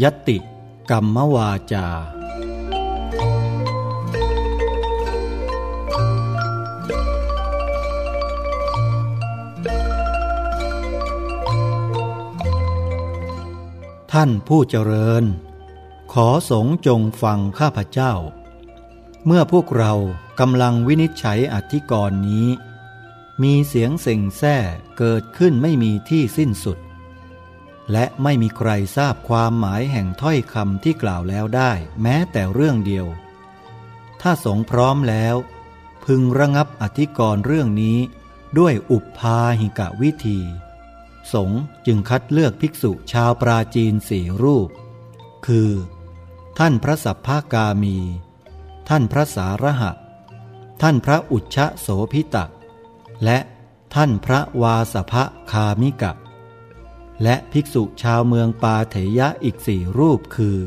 ยติกรรมวาจา ท่านผู้เจริญ ขอสงจงฟังข้าพเจ้า เมื่อพวกเรากำลังวินิจฉัยอธิกรณ์นี้ มีเสียงเส่งแซ่เกิดขึ้นไม่มีที่สิ้นสุด และไม่มีใครทราบความหมายแห่งถ้อยคำที่กล่าวแล้วได้ แม้แต่เรื่องเดียว ถ้าสงพร้อมแล้ว พึงระงับอธิกรณ์เรื่องนี้ด้วยอุปพาหิกะวิธี สงจึงคัดเลือกภิกษุชาวปราจีนสี่รูป คือ ท่านพระสัพพากามี ท่านพระสาระหะ ท่านพระอุชชะโสพิตะ และท่านพระวาสภคามิกะ และภิกษุชาวเมืองปาเถยะอีกสี่รูปคือ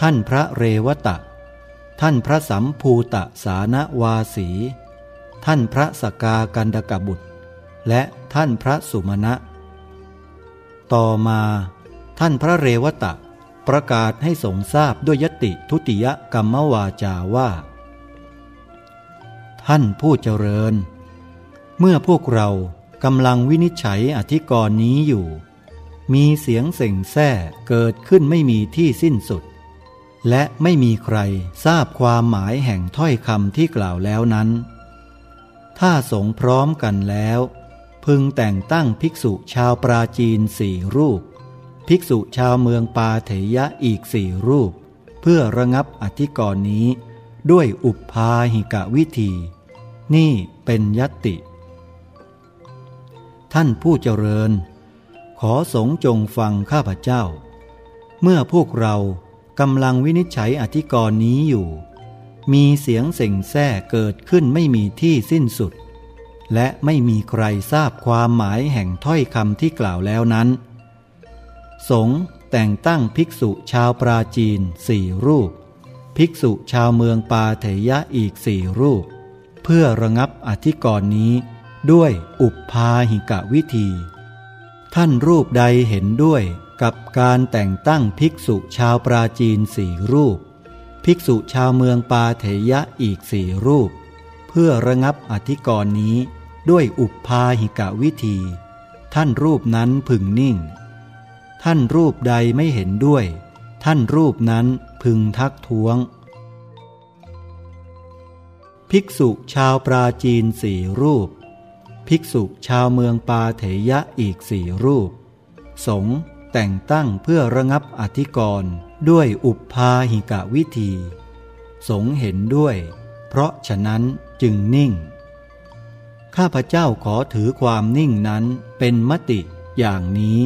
ท่านพระเรวตะ ท่านพระสัมภูตะสานวาสี ท่านพระสกากันดกบุตร และท่านพระสุมาณะ ต่อมา ท่านพระเรวตะประกาศให้สงทราบด้วยยติทุติยกรรมวาจาว่า ท่านผู้เจริญ เมื่อพวกเรากำลังวินิจฉัยอธิกรณ์นี้อยู่ มีเสียงเส่งแซ่เกิดขึ้นไม่มีที่สิ้นสุด และไม่มีใครทราบความหมายแห่งถ้อยคำที่กล่าวแล้วนั้น ถ้าสงพร้อมกันแล้ว พึงแต่งตั้งภิกษุชาวปราจีนสี่รูป ภิกษุชาวเมืองปาเถยะอีกสี่รูป เพื่อระงับอธิกรณ์นี้ ด้วยอุปพาหิกะวิธี นี่เป็นยตติท่านผู้เจริญ ขอสงจงฟังข้าพเจ้า เมื่อพวกเรากำลังวินิจฉัยอธิกรณ์นี้อยู่ มีเสียงเส่งแซ่เกิดขึ้นไม่มีที่สิ้นสุด และไม่มีใครทราบความหมายแห่งถ้อยคำที่กล่าวแล้วนั้น สงแต่งตั้งภิกษุชาวปราจีนสี่รูป ภิกษุชาวเมืองปาเถยะอีกสี่รูป เพื่อระงับอธิกรณ์นี้ด้วยอุปพาหิกะวิธี ท่านรูปใดเห็นด้วยกับการแต่งตั้งภิกษุชาวปราจีนสี่รูป ภิกษุชาวเมืองปาเถยะอีกสี่รูป เพื่อระงับอธิกรณ์นี้ด้วยอุปพาหิกะวิธี ท่านรูปนั้นพึงนิ่ง ท่านรูปใดไม่เห็นด้วย ท่านรูปนั้นพึงทักท้วง ภิกษุชาวปราจีนสี่รูป ภิกษุชาวเมืองปาเถยะอีกสี่รูป สงแต่งตั้งเพื่อระงับอธิกรณ์ด้วยอุปพาหิกะวิธี สงเห็นด้วย เพราะฉะนั้นจึงนิ่ง ข้าพเจ้าขอถือความนิ่งนั้นเป็นมติอย่างนี้